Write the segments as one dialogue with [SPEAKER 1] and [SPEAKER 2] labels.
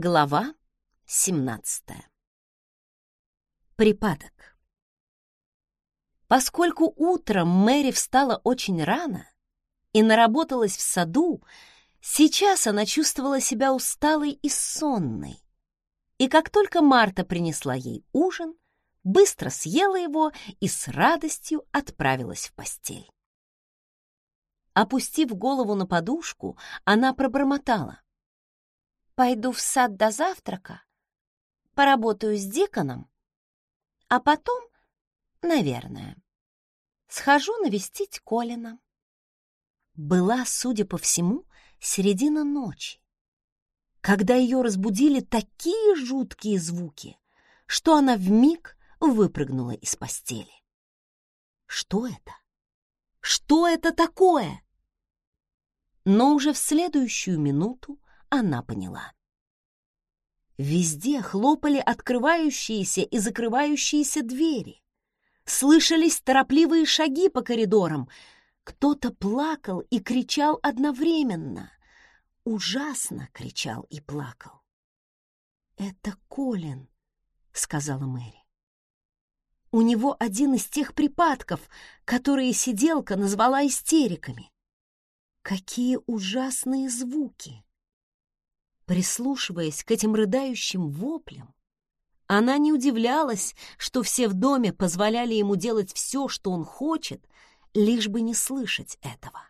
[SPEAKER 1] Глава 17 Припадок Поскольку утром Мэри встала очень рано и наработалась в саду, сейчас она чувствовала себя усталой и сонной. И как только Марта принесла ей ужин, быстро съела его и с радостью отправилась в постель. Опустив голову на подушку, она пробормотала — Пойду в сад до завтрака, поработаю с Диконом, а потом, наверное, схожу навестить Колина. Была, судя по всему, середина ночи, когда ее разбудили такие жуткие звуки, что она вмиг выпрыгнула из постели. Что это? Что это такое? Но уже в следующую минуту она поняла. Везде хлопали открывающиеся и закрывающиеся двери. Слышались торопливые шаги по коридорам. Кто-то плакал и кричал одновременно. Ужасно кричал и плакал. «Это Колин», — сказала Мэри. У него один из тех припадков, которые сиделка назвала истериками. Какие ужасные звуки! Прислушиваясь к этим рыдающим воплям, она не удивлялась, что все в доме позволяли ему делать все, что он хочет, лишь бы не слышать этого.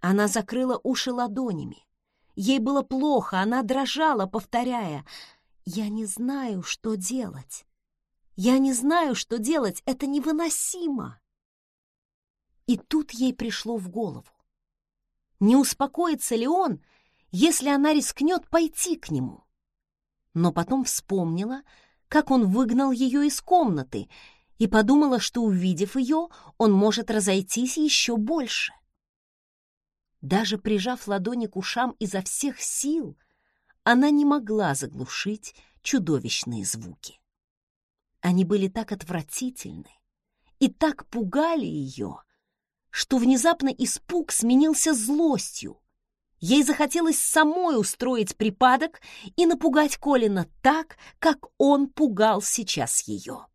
[SPEAKER 1] Она закрыла уши ладонями. Ей было плохо, она дрожала, повторяя, «Я не знаю, что делать. Я не знаю, что делать, это невыносимо». И тут ей пришло в голову. Не успокоится ли он, если она рискнет пойти к нему. Но потом вспомнила, как он выгнал ее из комнаты, и подумала, что, увидев ее, он может разойтись еще больше. Даже прижав ладони к ушам изо всех сил, она не могла заглушить чудовищные звуки. Они были так отвратительны и так пугали ее, что внезапно испуг сменился злостью, Ей захотелось самой устроить припадок и напугать Колина так, как он пугал сейчас ее.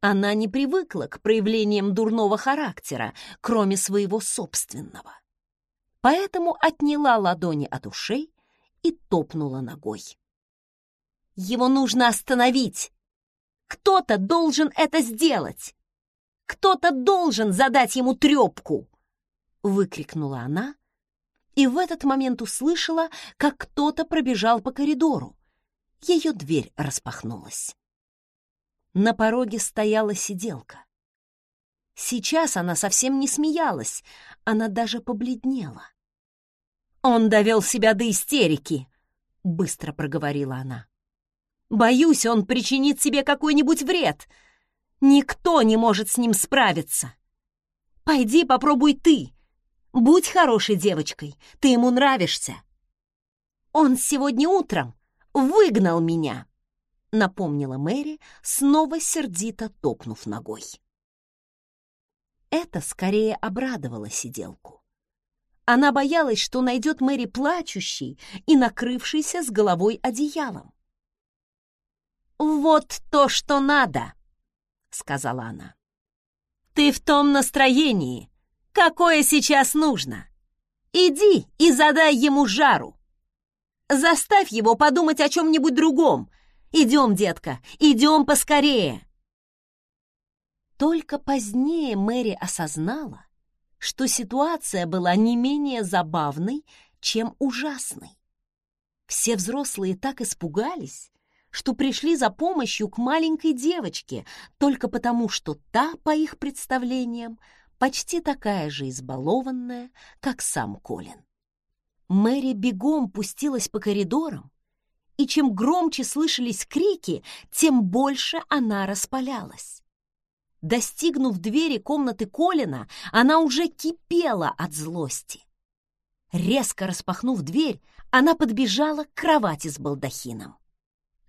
[SPEAKER 1] Она не привыкла к проявлениям дурного характера, кроме своего собственного. Поэтому отняла ладони от ушей и топнула ногой. «Его нужно остановить! Кто-то должен это сделать! Кто-то должен задать ему трепку!» — выкрикнула она, и в этот момент услышала, как кто-то пробежал по коридору. Ее дверь распахнулась. На пороге стояла сиделка. Сейчас она совсем не смеялась, она даже побледнела. «Он довел себя до истерики», — быстро проговорила она. «Боюсь, он причинит себе какой-нибудь вред. Никто не может с ним справиться. Пойди попробуй ты, Будь хорошей девочкой, ты ему нравишься. Он сегодня утром выгнал меня, напомнила Мэри, снова сердито топнув ногой. Это скорее обрадовало сиделку. Она боялась, что найдет Мэри плачущей и накрывшейся с головой одеялом. «Вот то, что надо!» — сказала она. «Ты в том настроении, какое сейчас нужно. Иди и задай ему жару. Заставь его подумать о чем-нибудь другом. Идем, детка, идем поскорее. Только позднее Мэри осознала, что ситуация была не менее забавной, чем ужасной. Все взрослые так испугались, что пришли за помощью к маленькой девочке только потому, что та, по их представлениям, почти такая же избалованная, как сам Колин. Мэри бегом пустилась по коридорам, и чем громче слышались крики, тем больше она распалялась. Достигнув двери комнаты Колина, она уже кипела от злости. Резко распахнув дверь, она подбежала к кровати с балдахином.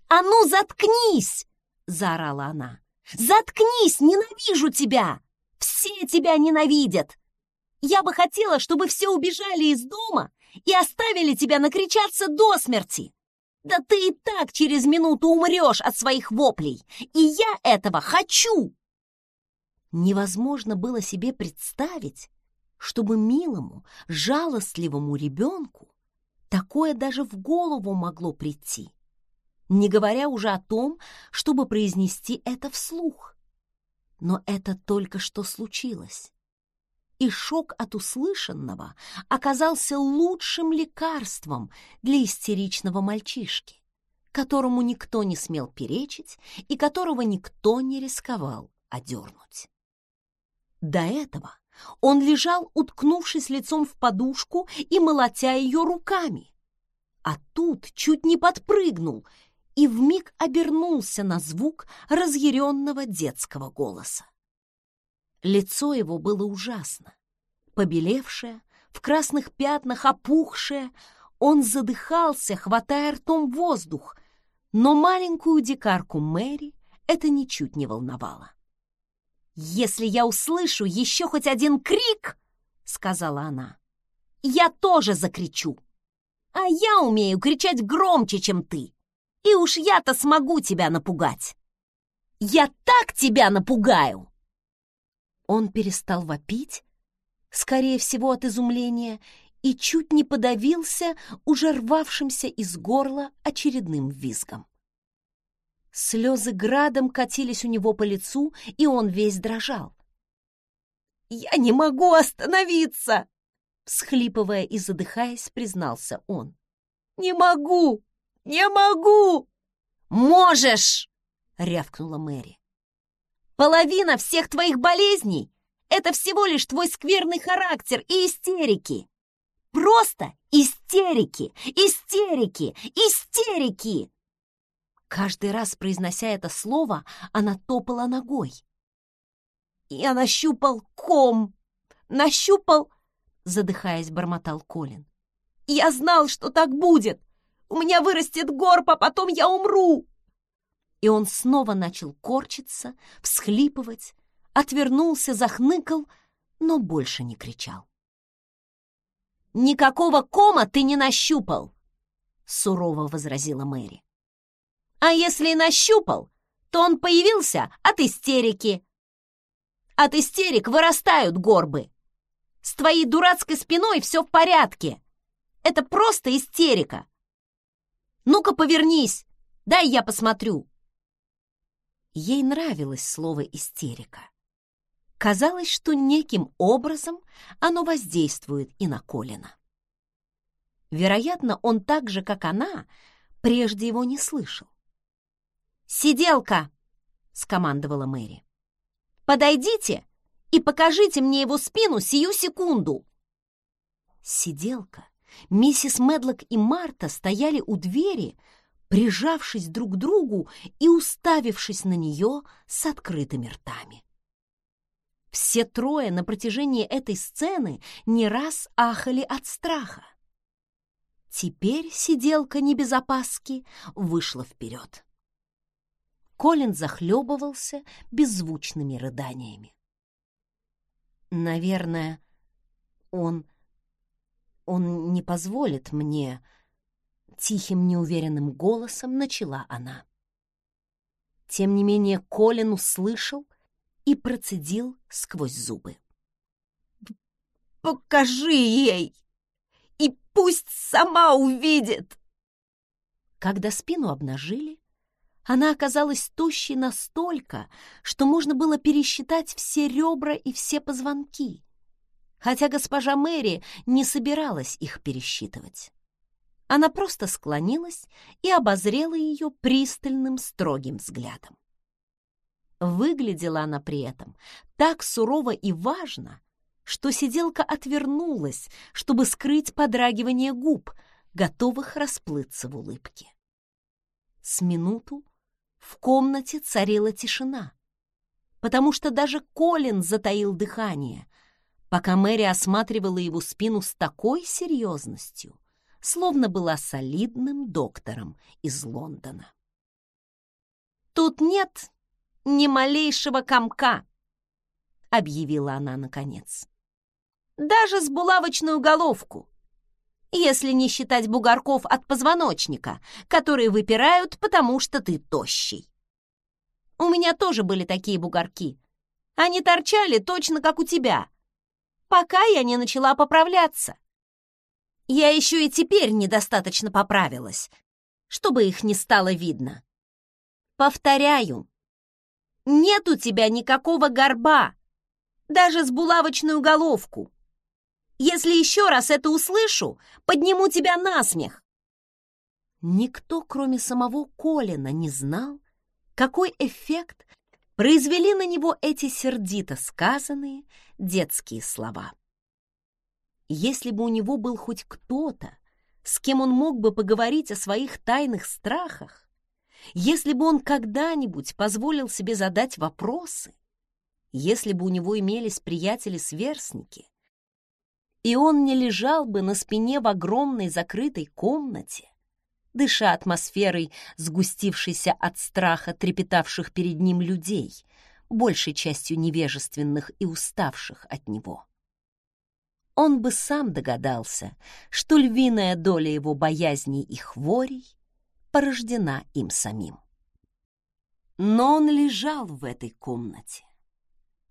[SPEAKER 1] «А ну, заткнись!» — заорала она. «Заткнись! Ненавижу тебя!» Все тебя ненавидят! Я бы хотела, чтобы все убежали из дома и оставили тебя накричаться до смерти. Да ты и так через минуту умрешь от своих воплей, и я этого хочу!» Невозможно было себе представить, чтобы милому, жалостливому ребенку такое даже в голову могло прийти, не говоря уже о том, чтобы произнести это вслух. Но это только что случилось. И шок от услышанного оказался лучшим лекарством для истеричного мальчишки, которому никто не смел перечить и которого никто не рисковал одернуть. До этого он лежал, уткнувшись лицом в подушку и молотя ее руками. А тут чуть не подпрыгнул и вмиг обернулся на звук разъяренного детского голоса. Лицо его было ужасно. Побелевшее, в красных пятнах опухшее, он задыхался, хватая ртом воздух, но маленькую дикарку Мэри это ничуть не волновало. «Если я услышу еще хоть один крик, — сказала она, — я тоже закричу. А я умею кричать громче, чем ты, и уж я-то смогу тебя напугать. Я так тебя напугаю!» Он перестал вопить, скорее всего от изумления, и чуть не подавился уже рвавшимся из горла очередным визгом. Слезы градом катились у него по лицу, и он весь дрожал. «Я не могу остановиться!» Всхлипывая и задыхаясь, признался он. «Не могу! Не могу!» «Можешь!» — рявкнула Мэри. «Половина всех твоих болезней — это всего лишь твой скверный характер и истерики! Просто истерики! Истерики! Истерики!» Каждый раз, произнося это слово, она топала ногой. «Я нащупал ком! Нащупал!» Задыхаясь, бормотал Колин. «Я знал, что так будет! У меня вырастет горб, а потом я умру!» И он снова начал корчиться, всхлипывать, отвернулся, захныкал, но больше не кричал. «Никакого кома ты не нащупал!» — сурово возразила Мэри. А если и нащупал, то он появился от истерики. От истерик вырастают горбы. С твоей дурацкой спиной все в порядке. Это просто истерика. Ну-ка повернись, дай я посмотрю. Ей нравилось слово «истерика». Казалось, что неким образом оно воздействует и на Колина. Вероятно, он так же, как она, прежде его не слышал. «Сиделка!» — скомандовала Мэри. «Подойдите и покажите мне его спину сию секунду!» Сиделка, миссис Медлок и Марта стояли у двери, прижавшись друг к другу и уставившись на нее с открытыми ртами. Все трое на протяжении этой сцены не раз ахали от страха. Теперь сиделка не без вышла вперед. Колин захлебывался беззвучными рыданиями. «Наверное, он... он не позволит мне...» Тихим, неуверенным голосом начала она. Тем не менее Колин услышал и процедил сквозь зубы. «Покажи ей! И пусть сама увидит!» Когда спину обнажили, она оказалась тощей настолько, что можно было пересчитать все ребра и все позвонки, хотя госпожа Мэри не собиралась их пересчитывать. Она просто склонилась и обозрела ее пристальным строгим взглядом. Выглядела она при этом так сурово и важно, что сиделка отвернулась, чтобы скрыть подрагивание губ, готовых расплыться в улыбке. С минуту в комнате царила тишина, потому что даже Колин затаил дыхание, пока Мэри осматривала его спину с такой серьезностью, словно была солидным доктором из Лондона. «Тут нет ни малейшего комка», — объявила она наконец. «Даже с булавочную головку. если не считать бугорков от позвоночника, которые выпирают, потому что ты тощий. У меня тоже были такие бугорки. Они торчали точно как у тебя, пока я не начала поправляться. Я еще и теперь недостаточно поправилась, чтобы их не стало видно. Повторяю, нет у тебя никакого горба, даже с булавочную головку. Если еще раз это услышу, подниму тебя на смех. Никто, кроме самого Колина, не знал, какой эффект произвели на него эти сердито сказанные детские слова. Если бы у него был хоть кто-то, с кем он мог бы поговорить о своих тайных страхах, если бы он когда-нибудь позволил себе задать вопросы, если бы у него имелись приятели-сверстники, и он не лежал бы на спине в огромной закрытой комнате, дыша атмосферой, сгустившейся от страха трепетавших перед ним людей, большей частью невежественных и уставших от него. Он бы сам догадался, что львиная доля его боязней и хворей порождена им самим. Но он лежал в этой комнате,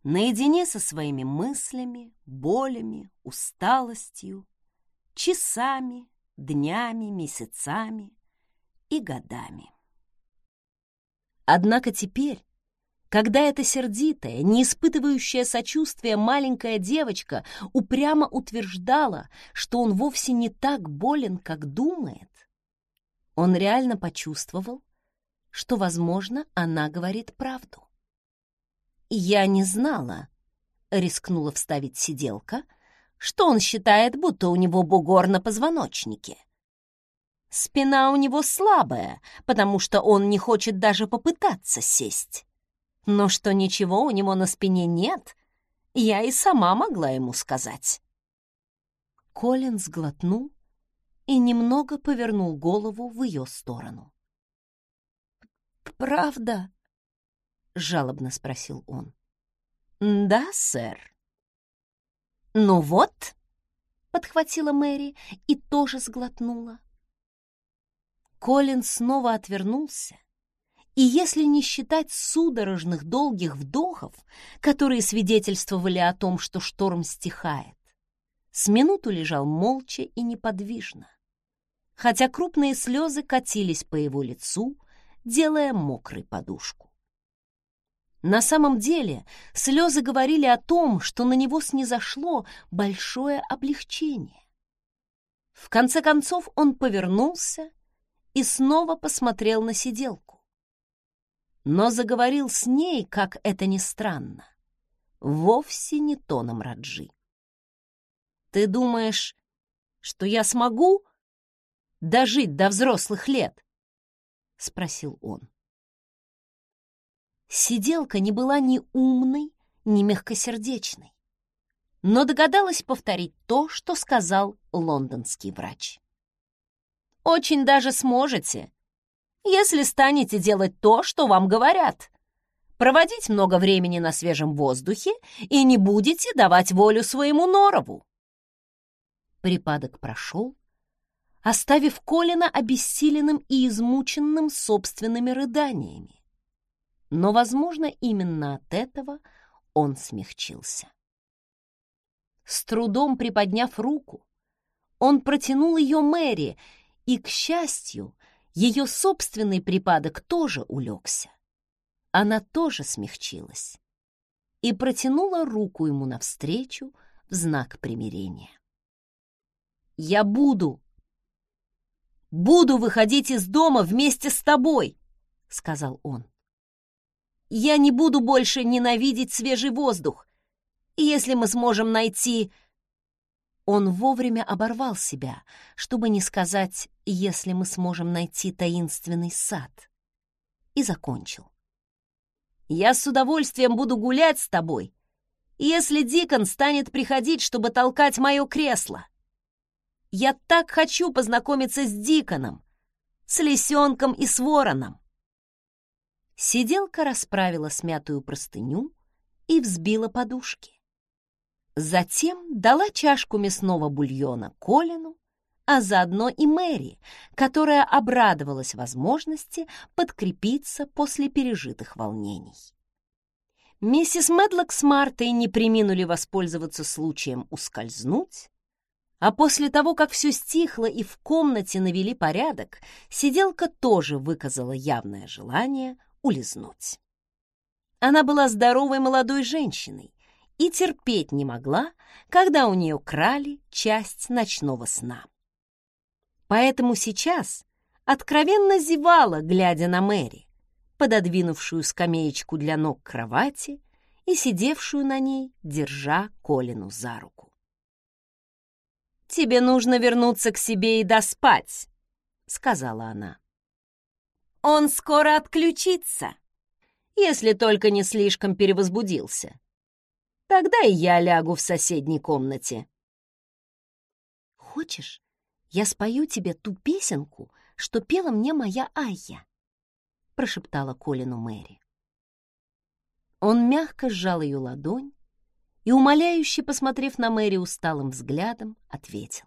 [SPEAKER 1] наедине со своими мыслями, болями, усталостью, часами, днями, месяцами и годами. Однако теперь, когда эта сердитая, не испытывающая сочувствия маленькая девочка упрямо утверждала, что он вовсе не так болен, как думает, он реально почувствовал, что, возможно, она говорит правду. «Я не знала», — рискнула вставить сиделка, «что он считает, будто у него бугор на позвоночнике. Спина у него слабая, потому что он не хочет даже попытаться сесть. Но что ничего у него на спине нет, я и сама могла ему сказать». Колин сглотнул и немного повернул голову в ее сторону. «Правда?» — жалобно спросил он. «Да, сэр». «Ну вот», — подхватила Мэри и тоже сглотнула. Колин снова отвернулся, и если не считать судорожных долгих вдохов, которые свидетельствовали о том, что шторм стихает, с минуту лежал молча и неподвижно, хотя крупные слезы катились по его лицу, делая мокрой подушку. На самом деле слезы говорили о том, что на него снизошло большое облегчение. В конце концов он повернулся и снова посмотрел на сиделку. Но заговорил с ней, как это ни странно, вовсе не тоном Раджи. «Ты думаешь, что я смогу дожить до взрослых лет?» — спросил он. Сиделка не была ни умной, ни мягкосердечной, но догадалась повторить то, что сказал лондонский врач. «Очень даже сможете, если станете делать то, что вам говорят, проводить много времени на свежем воздухе и не будете давать волю своему норову». Припадок прошел, оставив Колина обессиленным и измученным собственными рыданиями но, возможно, именно от этого он смягчился. С трудом приподняв руку, он протянул ее Мэри, и, к счастью, ее собственный припадок тоже улегся. Она тоже смягчилась и протянула руку ему навстречу в знак примирения. «Я буду, буду выходить из дома вместе с тобой», — сказал он. Я не буду больше ненавидеть свежий воздух. Если мы сможем найти...» Он вовремя оборвал себя, чтобы не сказать «если мы сможем найти таинственный сад». И закончил. «Я с удовольствием буду гулять с тобой, если Дикон станет приходить, чтобы толкать мое кресло. Я так хочу познакомиться с Диконом, с лисенком и с вороном. Сиделка расправила смятую простыню и взбила подушки. Затем дала чашку мясного бульона Колину, а заодно и Мэри, которая обрадовалась возможности подкрепиться после пережитых волнений. Миссис Медлок с Мартой не приминули воспользоваться случаем ускользнуть, а после того, как все стихло и в комнате навели порядок, сиделка тоже выказала явное желание улизнуть. Она была здоровой молодой женщиной и терпеть не могла, когда у нее крали часть ночного сна. Поэтому сейчас откровенно зевала, глядя на Мэри, пододвинувшую скамеечку для ног кровати и сидевшую на ней, держа Колину за руку. «Тебе нужно вернуться к себе и доспать», — сказала она. «Он скоро отключится» если только не слишком перевозбудился. Тогда и я лягу в соседней комнате. «Хочешь, я спою тебе ту песенку, что пела мне моя Айя?» — прошептала Колину Мэри. Он мягко сжал ее ладонь и, умоляюще посмотрев на Мэри усталым взглядом, ответил.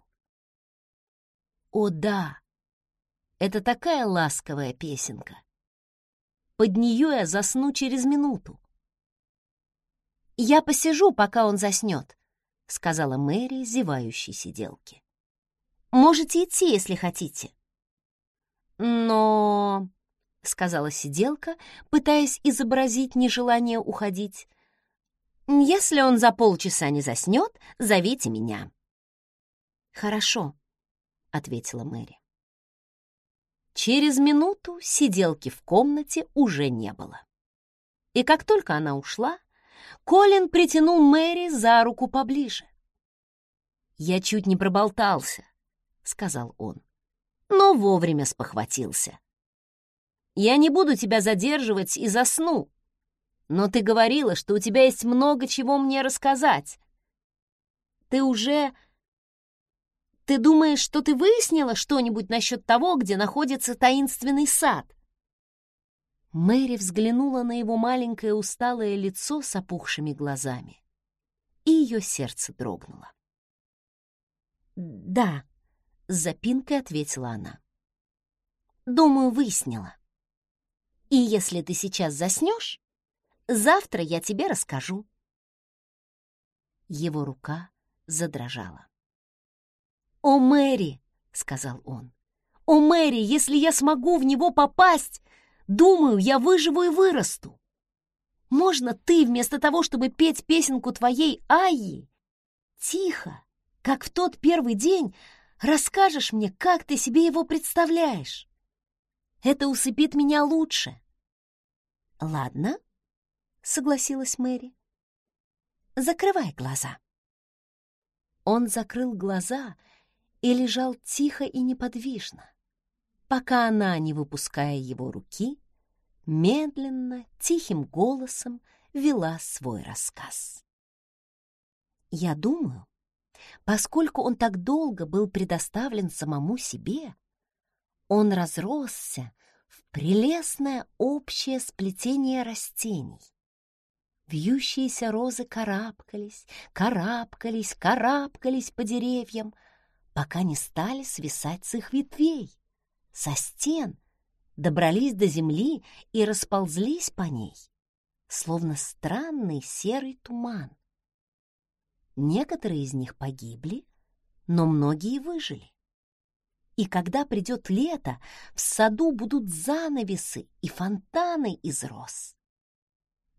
[SPEAKER 1] «О да, это такая ласковая песенка. Под нее я засну через минуту. «Я посижу, пока он заснет», — сказала Мэри, зевающей сиделке. «Можете идти, если хотите». «Но...» — сказала сиделка, пытаясь изобразить нежелание уходить. «Если он за полчаса не заснет, зовите меня». «Хорошо», — ответила Мэри. Через минуту сиделки в комнате уже не было. И как только она ушла, Колин притянул Мэри за руку поближе. «Я чуть не проболтался», — сказал он, но вовремя спохватился. «Я не буду тебя задерживать и засну, но ты говорила, что у тебя есть много чего мне рассказать. Ты уже ты думаешь, что ты выяснила что-нибудь насчет того, где находится таинственный сад?» Мэри взглянула на его маленькое усталое лицо с опухшими глазами, и ее сердце дрогнуло. «Да», — с запинкой ответила она. «Думаю, выяснила. И если ты сейчас заснешь, завтра я тебе расскажу». Его рука задрожала. «О, Мэри!» — сказал он. «О, Мэри, если я смогу в него попасть, думаю, я выживу и вырасту. Можно ты, вместо того, чтобы петь песенку твоей Айи, тихо, как в тот первый день, расскажешь мне, как ты себе его представляешь? Это усыпит меня лучше». «Ладно», — согласилась Мэри. «Закрывай глаза». Он закрыл глаза и лежал тихо и неподвижно, пока она, не выпуская его руки, медленно, тихим голосом вела свой рассказ. Я думаю, поскольку он так долго был предоставлен самому себе, он разросся в прелестное общее сплетение растений. Вьющиеся розы карабкались, карабкались, карабкались по деревьям, пока не стали свисать с их ветвей, со стен, добрались до земли и расползлись по ней, словно странный серый туман. Некоторые из них погибли, но многие выжили. И когда придет лето, в саду будут занавесы и фонтаны из роз.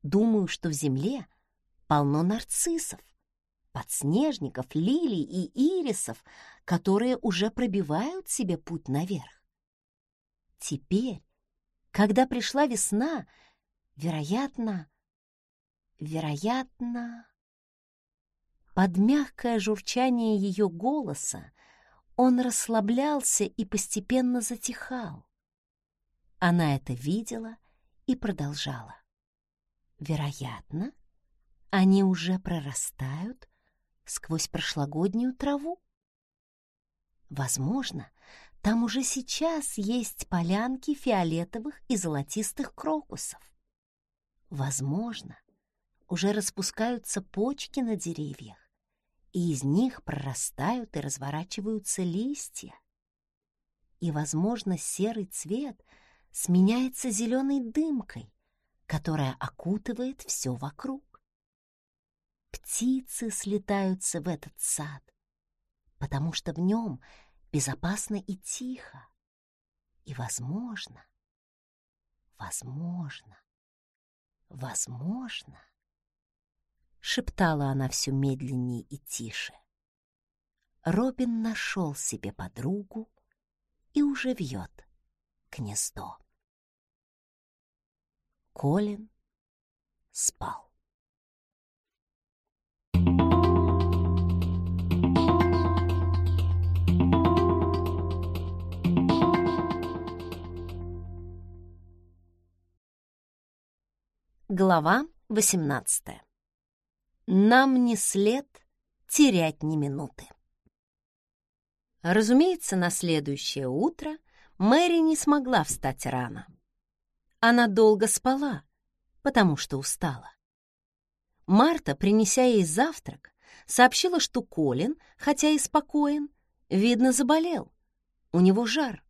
[SPEAKER 1] Думаю, что в земле полно нарциссов, подснежников, лилий и ирисов, которые уже пробивают себе путь наверх. Теперь, когда пришла весна, вероятно, вероятно... Под мягкое журчание ее голоса он расслаблялся и постепенно затихал. Она это видела и продолжала. Вероятно, они уже прорастают сквозь прошлогоднюю траву. Возможно, там уже сейчас есть полянки фиолетовых и золотистых крокусов. Возможно, уже распускаются почки на деревьях, и из них прорастают и разворачиваются листья. И, возможно, серый цвет сменяется зеленой дымкой, которая окутывает все вокруг. Птицы слетаются в этот сад, потому что в нем безопасно и тихо. И, возможно, возможно, возможно, шептала она все медленнее и тише. Робин нашел себе подругу и уже вьет гнездо. Колин спал. Глава восемнадцатая. Нам не след терять ни минуты. Разумеется, на следующее утро Мэри не смогла встать рано. Она долго спала, потому что устала. Марта, принеся ей завтрак, сообщила, что Колин, хотя и спокоен, видно, заболел. У него жар.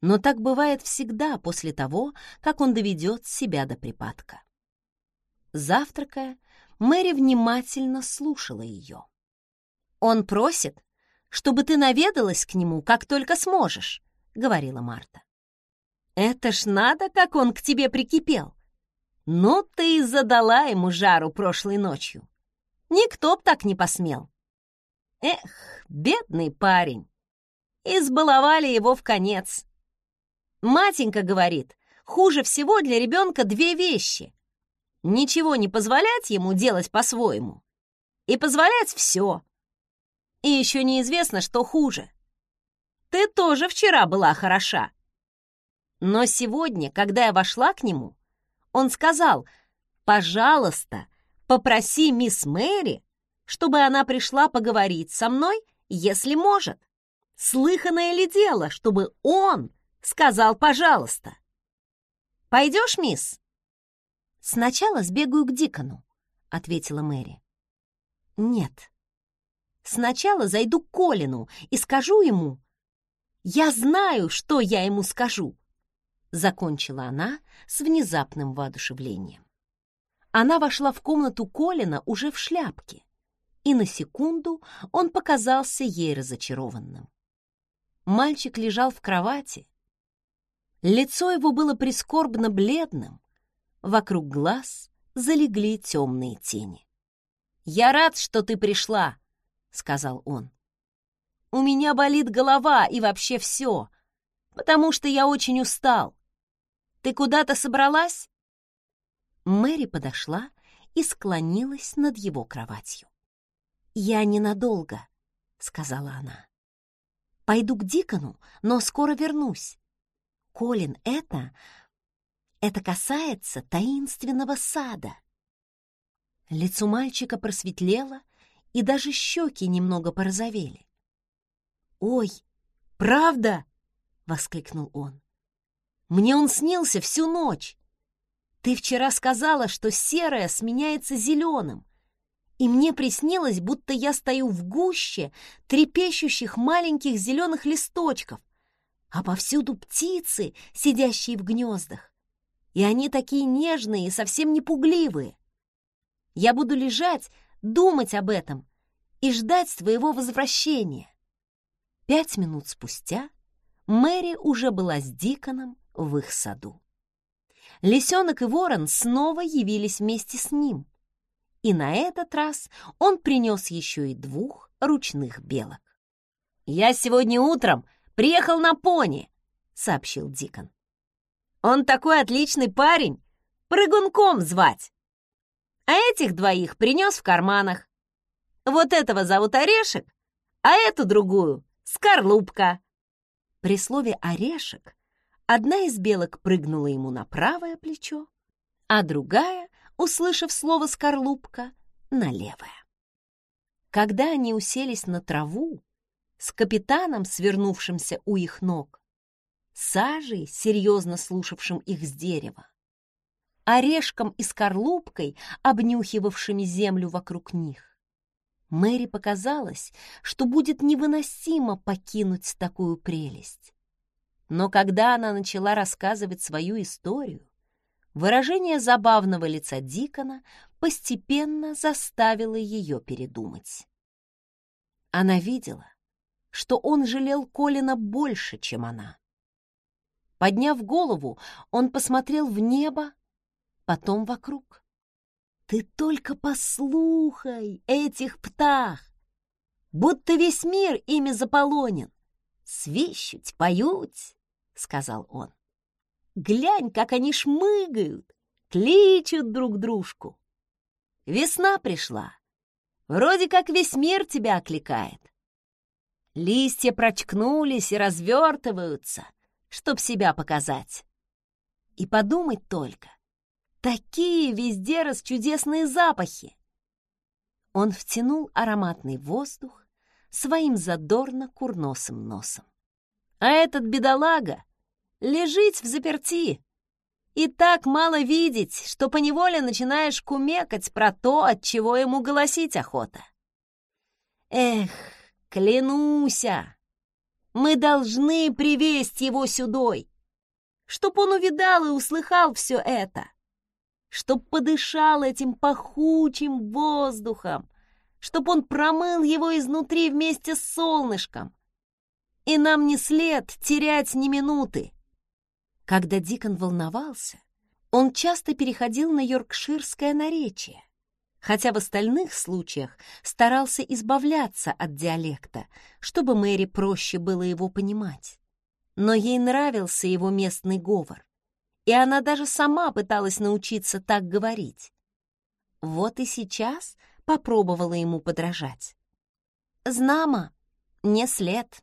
[SPEAKER 1] Но так бывает всегда после того, как он доведет себя до припадка. Завтракая, Мэри внимательно слушала ее. «Он просит, чтобы ты наведалась к нему, как только сможешь», — говорила Марта. «Это ж надо, как он к тебе прикипел! Ну, ты и задала ему жару прошлой ночью. Никто б так не посмел. Эх, бедный парень! Избаловали его в конец. Матенька говорит, хуже всего для ребенка две вещи ничего не позволять ему делать по-своему и позволять все. И еще неизвестно, что хуже. Ты тоже вчера была хороша. Но сегодня, когда я вошла к нему, он сказал, «Пожалуйста, попроси мисс Мэри, чтобы она пришла поговорить со мной, если может. Слыханное ли дело, чтобы он сказал «пожалуйста»?» «Пойдешь, мисс?» «Сначала сбегаю к Дикону», — ответила Мэри. «Нет. Сначала зайду к Колину и скажу ему...» «Я знаю, что я ему скажу!» Закончила она с внезапным воодушевлением. Она вошла в комнату Колина уже в шляпке, и на секунду он показался ей разочарованным. Мальчик лежал в кровати. Лицо его было прискорбно бледным, Вокруг глаз залегли темные тени. «Я рад, что ты пришла», — сказал он. «У меня болит голова и вообще все, потому что я очень устал. Ты куда-то собралась?» Мэри подошла и склонилась над его кроватью. «Я ненадолго», — сказала она. «Пойду к Дикону, но скоро вернусь. Колин, это это касается таинственного сада. Лицо мальчика просветлело, и даже щеки немного порозовели. «Ой, правда?» — воскликнул он. «Мне он снился всю ночь. Ты вчера сказала, что серое сменяется зеленым, и мне приснилось, будто я стою в гуще трепещущих маленьких зеленых листочков, а повсюду птицы, сидящие в гнездах и они такие нежные и совсем не пугливые. Я буду лежать, думать об этом и ждать твоего возвращения. Пять минут спустя Мэри уже была с Диконом в их саду. Лисенок и ворон снова явились вместе с ним, и на этот раз он принес еще и двух ручных белок. «Я сегодня утром приехал на пони», — сообщил Дикон. Он такой отличный парень, прыгунком звать. А этих двоих принес в карманах. Вот этого зовут Орешек, а эту другую — Скорлупка. При слове «орешек» одна из белок прыгнула ему на правое плечо, а другая, услышав слово «скорлупка», на левое. Когда они уселись на траву, с капитаном, свернувшимся у их ног, сажей, серьезно слушавшим их с дерева, орешком и скорлупкой, обнюхивавшими землю вокруг них. Мэри показалось, что будет невыносимо покинуть такую прелесть. Но когда она начала рассказывать свою историю, выражение забавного лица Дикона постепенно заставило ее передумать. Она видела, что он жалел Колина больше, чем она. Подняв голову, он посмотрел в небо, потом вокруг. «Ты только послухай этих птах! Будто весь мир ими заполонен! Свищуть, поют!» — сказал он. «Глянь, как они шмыгают, кличут друг дружку! Весна пришла, вроде как весь мир тебя окликает. Листья прочкнулись и развертываются, чтоб себя показать. И подумать только, такие везде расчудесные запахи. Он втянул ароматный воздух своим задорно курносым носом. А этот бедолага лежит в заперти и так мало видеть, что поневоле начинаешь кумекать про то, от чего ему голосить охота. Эх, клянуся, мы должны привести его сюдой, чтоб он увидал и услыхал все это, чтоб подышал этим пахучим воздухом, чтоб он промыл его изнутри вместе с солнышком. И нам не след терять ни минуты. Когда Дикон волновался, он часто переходил на йоркширское наречие хотя в остальных случаях старался избавляться от диалекта, чтобы Мэри проще было его понимать. Но ей нравился его местный говор, и она даже сама пыталась научиться так говорить. Вот и сейчас попробовала ему подражать. «Знамо, не след».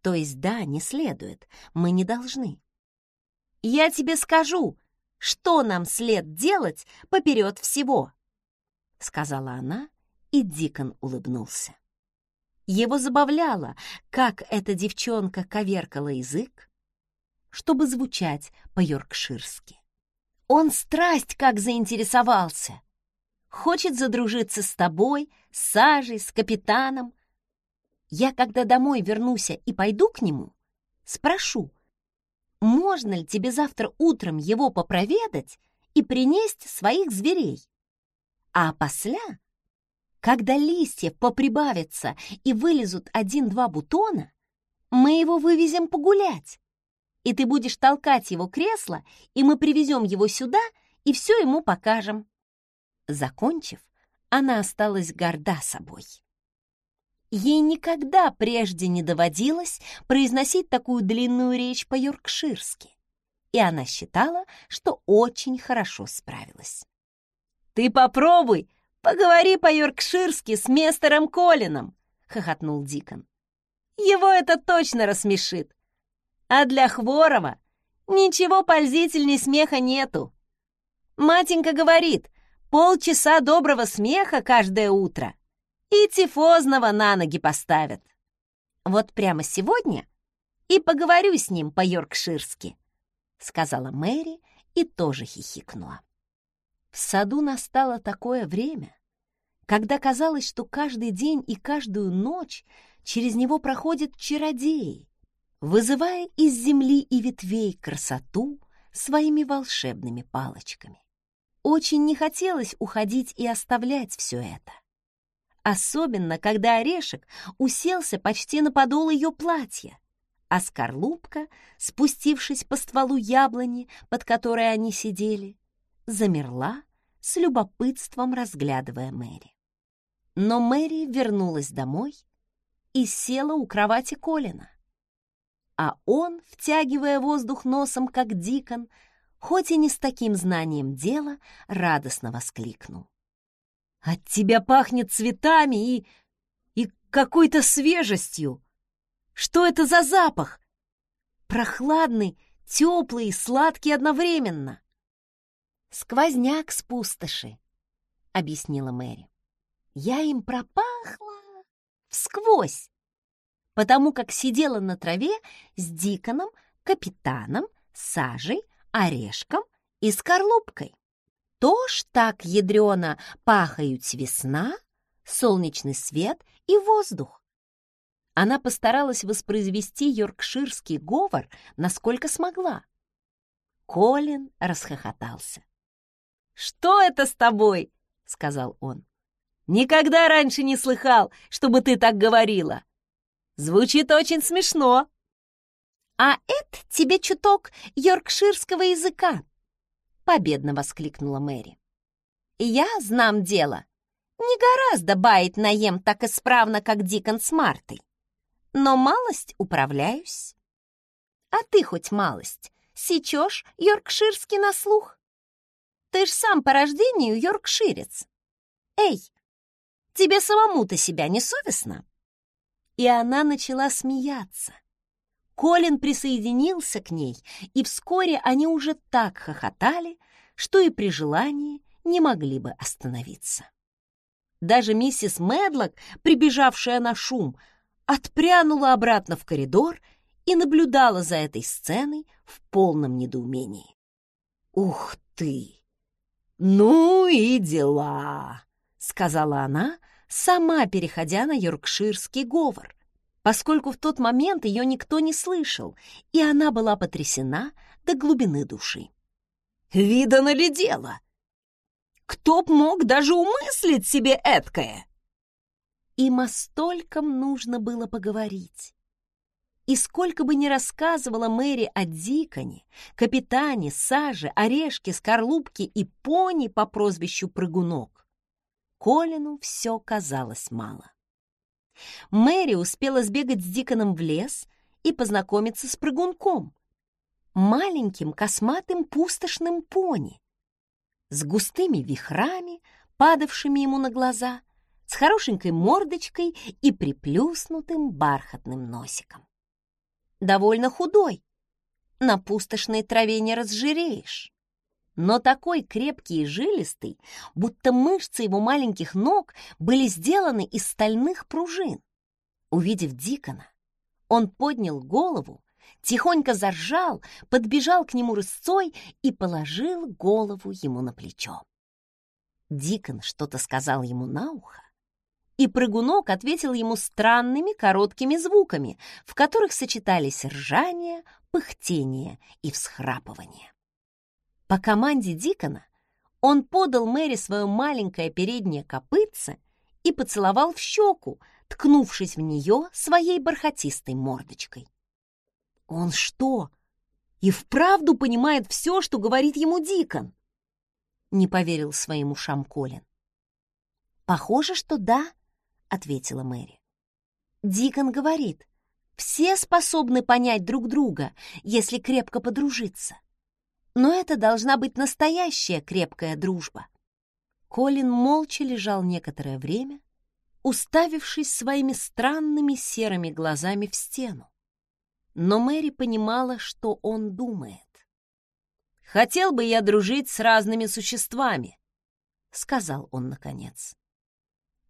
[SPEAKER 1] То есть да, не следует, мы не должны. «Я тебе скажу, что нам след делать поперед всего», — сказала она, и Дикон улыбнулся. Его забавляло, как эта девчонка коверкала язык, чтобы звучать по-йоркширски. Он страсть как заинтересовался. Хочет задружиться с тобой, с Сажей, с капитаном. Я, когда домой вернусь и пойду к нему, спрошу, можно ли тебе завтра утром его попроведать и принести своих зверей? А после, когда листья поприбавятся и вылезут один-два бутона, мы его вывезем погулять. И ты будешь толкать его кресло, и мы привезем его сюда и все ему покажем. Закончив, она осталась горда собой. Ей никогда прежде не доводилось произносить такую длинную речь по-йоркширски, и она считала, что очень хорошо справилась. «Ты попробуй, поговори по-йоркширски с мистером Колином!» — хохотнул Дикон. «Его это точно рассмешит. А для Хворова ничего пользительней смеха нету. Матенька говорит, полчаса доброго смеха каждое утро и тифозного на ноги поставят. Вот прямо сегодня и поговорю с ним по-йоркширски», — сказала Мэри и тоже хихикнула. В саду настало такое время, когда казалось, что каждый день и каждую ночь через него проходят чародеи, вызывая из земли и ветвей красоту своими волшебными палочками. Очень не хотелось уходить и оставлять все это. Особенно, когда орешек уселся почти на подол ее платья, а скорлупка, спустившись по стволу яблони, под которой они сидели, замерла, с любопытством разглядывая Мэри. Но Мэри вернулась домой и села у кровати Колина. А он, втягивая воздух носом, как дикон, хоть и не с таким знанием дела, радостно воскликнул. «От тебя пахнет цветами и... и какой-то свежестью! Что это за запах? Прохладный, теплый и сладкий одновременно!» «Сквозняк с пустоши», — объяснила Мэри. «Я им пропахла всквозь, потому как сидела на траве с Диконом, капитаном, сажей, орешком и скорлупкой. То ж так ядрено пахают весна, солнечный свет и воздух. Она постаралась воспроизвести йоркширский говор, насколько смогла. Колин расхохотался. «Что это с тобой?» — сказал он. «Никогда раньше не слыхал, чтобы ты так говорила. Звучит очень смешно». «А это тебе чуток йоркширского языка!» — победно воскликнула Мэри. «Я, знам дело, не гораздо бает наем так исправно, как Дикон с Мартой, но малость управляюсь. А ты хоть малость сечешь йоркширский на слух? Ты ж сам по рождению йоркширец. Эй, тебе самому-то себя не совестно?» И она начала смеяться. Колин присоединился к ней, и вскоре они уже так хохотали, что и при желании не могли бы остановиться. Даже миссис Медлок, прибежавшая на шум, отпрянула обратно в коридор и наблюдала за этой сценой в полном недоумении. «Ух ты! Ну и дела!» — сказала она, сама переходя на йоркширский говор, поскольку в тот момент ее никто не слышал, и она была потрясена до глубины души. «Видано ли дело? Кто б мог даже умыслить себе эткое?» Им о стольком нужно было поговорить. И сколько бы ни рассказывала Мэри о Диконе, капитане, саже, орешке, скорлупке и пони по прозвищу Прыгунок, Колину все казалось мало. Мэри успела сбегать с Диконом в лес и познакомиться с прыгунком, маленьким косматым пустошным пони, с густыми вихрами, падавшими ему на глаза, с хорошенькой мордочкой и приплюснутым бархатным носиком. Довольно худой, на пустошной траве не разжиреешь но такой крепкий и жилистый, будто мышцы его маленьких ног были сделаны из стальных пружин. Увидев Дикона, он поднял голову, тихонько заржал, подбежал к нему рысцой и положил голову ему на плечо. Дикон что-то сказал ему на ухо, и прыгунок ответил ему странными короткими звуками, в которых сочетались ржание, пыхтение и всхрапывание. По команде Дикона он подал Мэри свое маленькое переднее копытце и поцеловал в щеку, ткнувшись в нее своей бархатистой мордочкой. «Он что, и вправду понимает все, что говорит ему Дикон?» Не поверил своим ушам Колин. «Похоже, что да», — ответила Мэри. Дикон говорит, все способны понять друг друга, если крепко подружиться. Но это должна быть настоящая крепкая дружба. Колин молча лежал некоторое время, уставившись своими странными серыми глазами в стену. Но Мэри понимала, что он думает. «Хотел бы я дружить с разными существами», — сказал он наконец.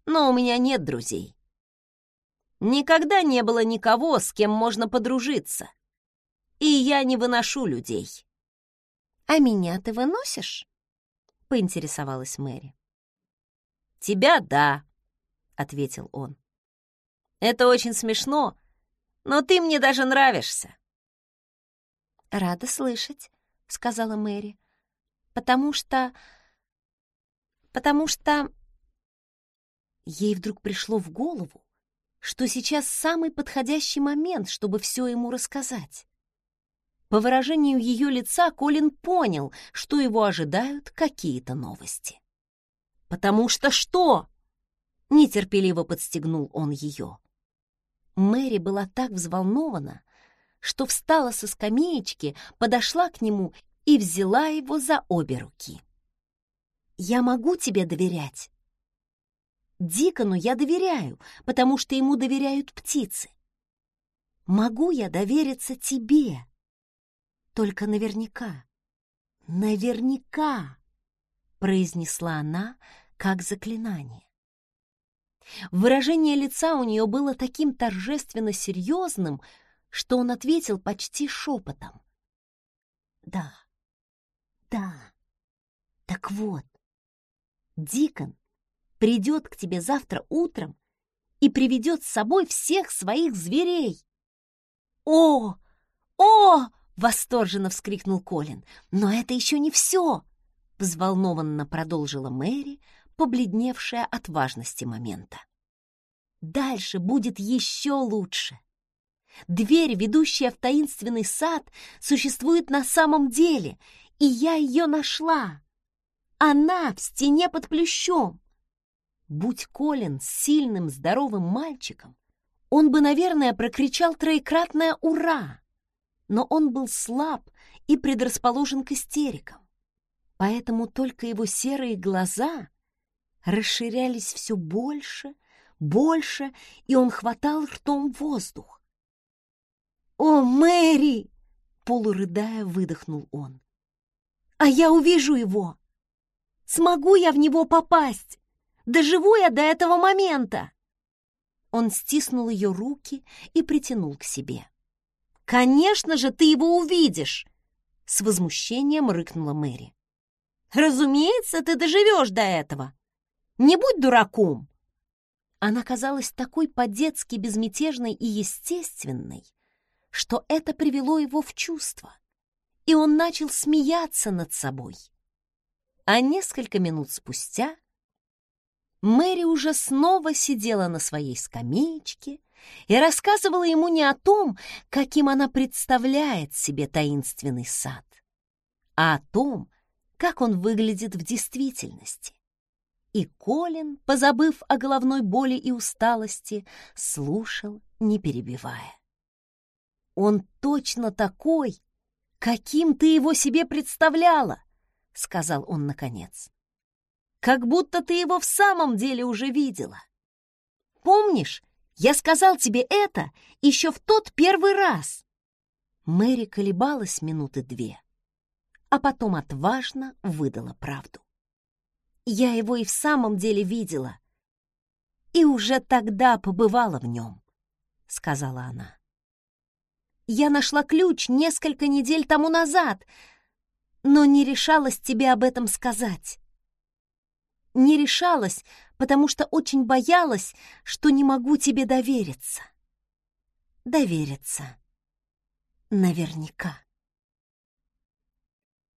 [SPEAKER 1] «Но у меня нет друзей. Никогда не было никого, с кем можно подружиться. И я не выношу людей». «А меня ты выносишь?» — поинтересовалась Мэри. «Тебя — да», — ответил он. «Это очень смешно, но ты мне даже нравишься». «Рада слышать», — сказала Мэри, «потому что... потому что...» Ей вдруг пришло в голову, что сейчас самый подходящий момент, чтобы все ему рассказать. По выражению ее лица Колин понял, что его ожидают какие-то новости. «Потому что что?» — нетерпеливо подстегнул он ее. Мэри была так взволнована, что встала со скамеечки, подошла к нему и взяла его за обе руки. «Я могу тебе доверять?» Дикону я доверяю, потому что ему доверяют птицы. Могу я довериться тебе? Только наверняка, наверняка, произнесла она как заклинание. Выражение лица у нее было таким торжественно серьезным, что он ответил почти шепотом. «Да, да, так вот, Дикон придет к тебе завтра утром и приведет с собой всех своих зверей. «О! О!» — восторженно вскрикнул Колин. «Но это еще не все!» — взволнованно продолжила Мэри, побледневшая от важности момента. «Дальше будет еще лучше!» Дверь, ведущая в таинственный сад, существует на самом деле, и я ее нашла. Она в стене под плющом. Будь Колин сильным, здоровым мальчиком, он бы, наверное, прокричал троекратное «Ура!». Но он был слаб и предрасположен к истерикам. Поэтому только его серые глаза расширялись все больше, больше, и он хватал ртом воздух. «О, Мэри!» — полурыдая выдохнул он. «А я увижу его! Смогу я в него попасть? Доживу я до этого момента!» Он стиснул ее руки и притянул к себе. «Конечно же, ты его увидишь!» С возмущением рыкнула Мэри. «Разумеется, ты доживешь до этого! Не будь дураком!» Она казалась такой по-детски безмятежной и естественной, что это привело его в чувство, и он начал смеяться над собой. А несколько минут спустя Мэри уже снова сидела на своей скамеечке и рассказывала ему не о том, каким она представляет себе таинственный сад, а о том, как он выглядит в действительности. И Колин, позабыв о головной боли и усталости, слушал, не перебивая. «Он точно такой, каким ты его себе представляла!» — сказал он наконец. «Как будто ты его в самом деле уже видела. Помнишь, я сказал тебе это еще в тот первый раз?» Мэри колебалась минуты две, а потом отважно выдала правду. «Я его и в самом деле видела, и уже тогда побывала в нем», — сказала она. Я нашла ключ несколько недель тому назад, но не решалась тебе об этом сказать. Не решалась, потому что очень боялась, что не могу тебе довериться. Довериться. Наверняка.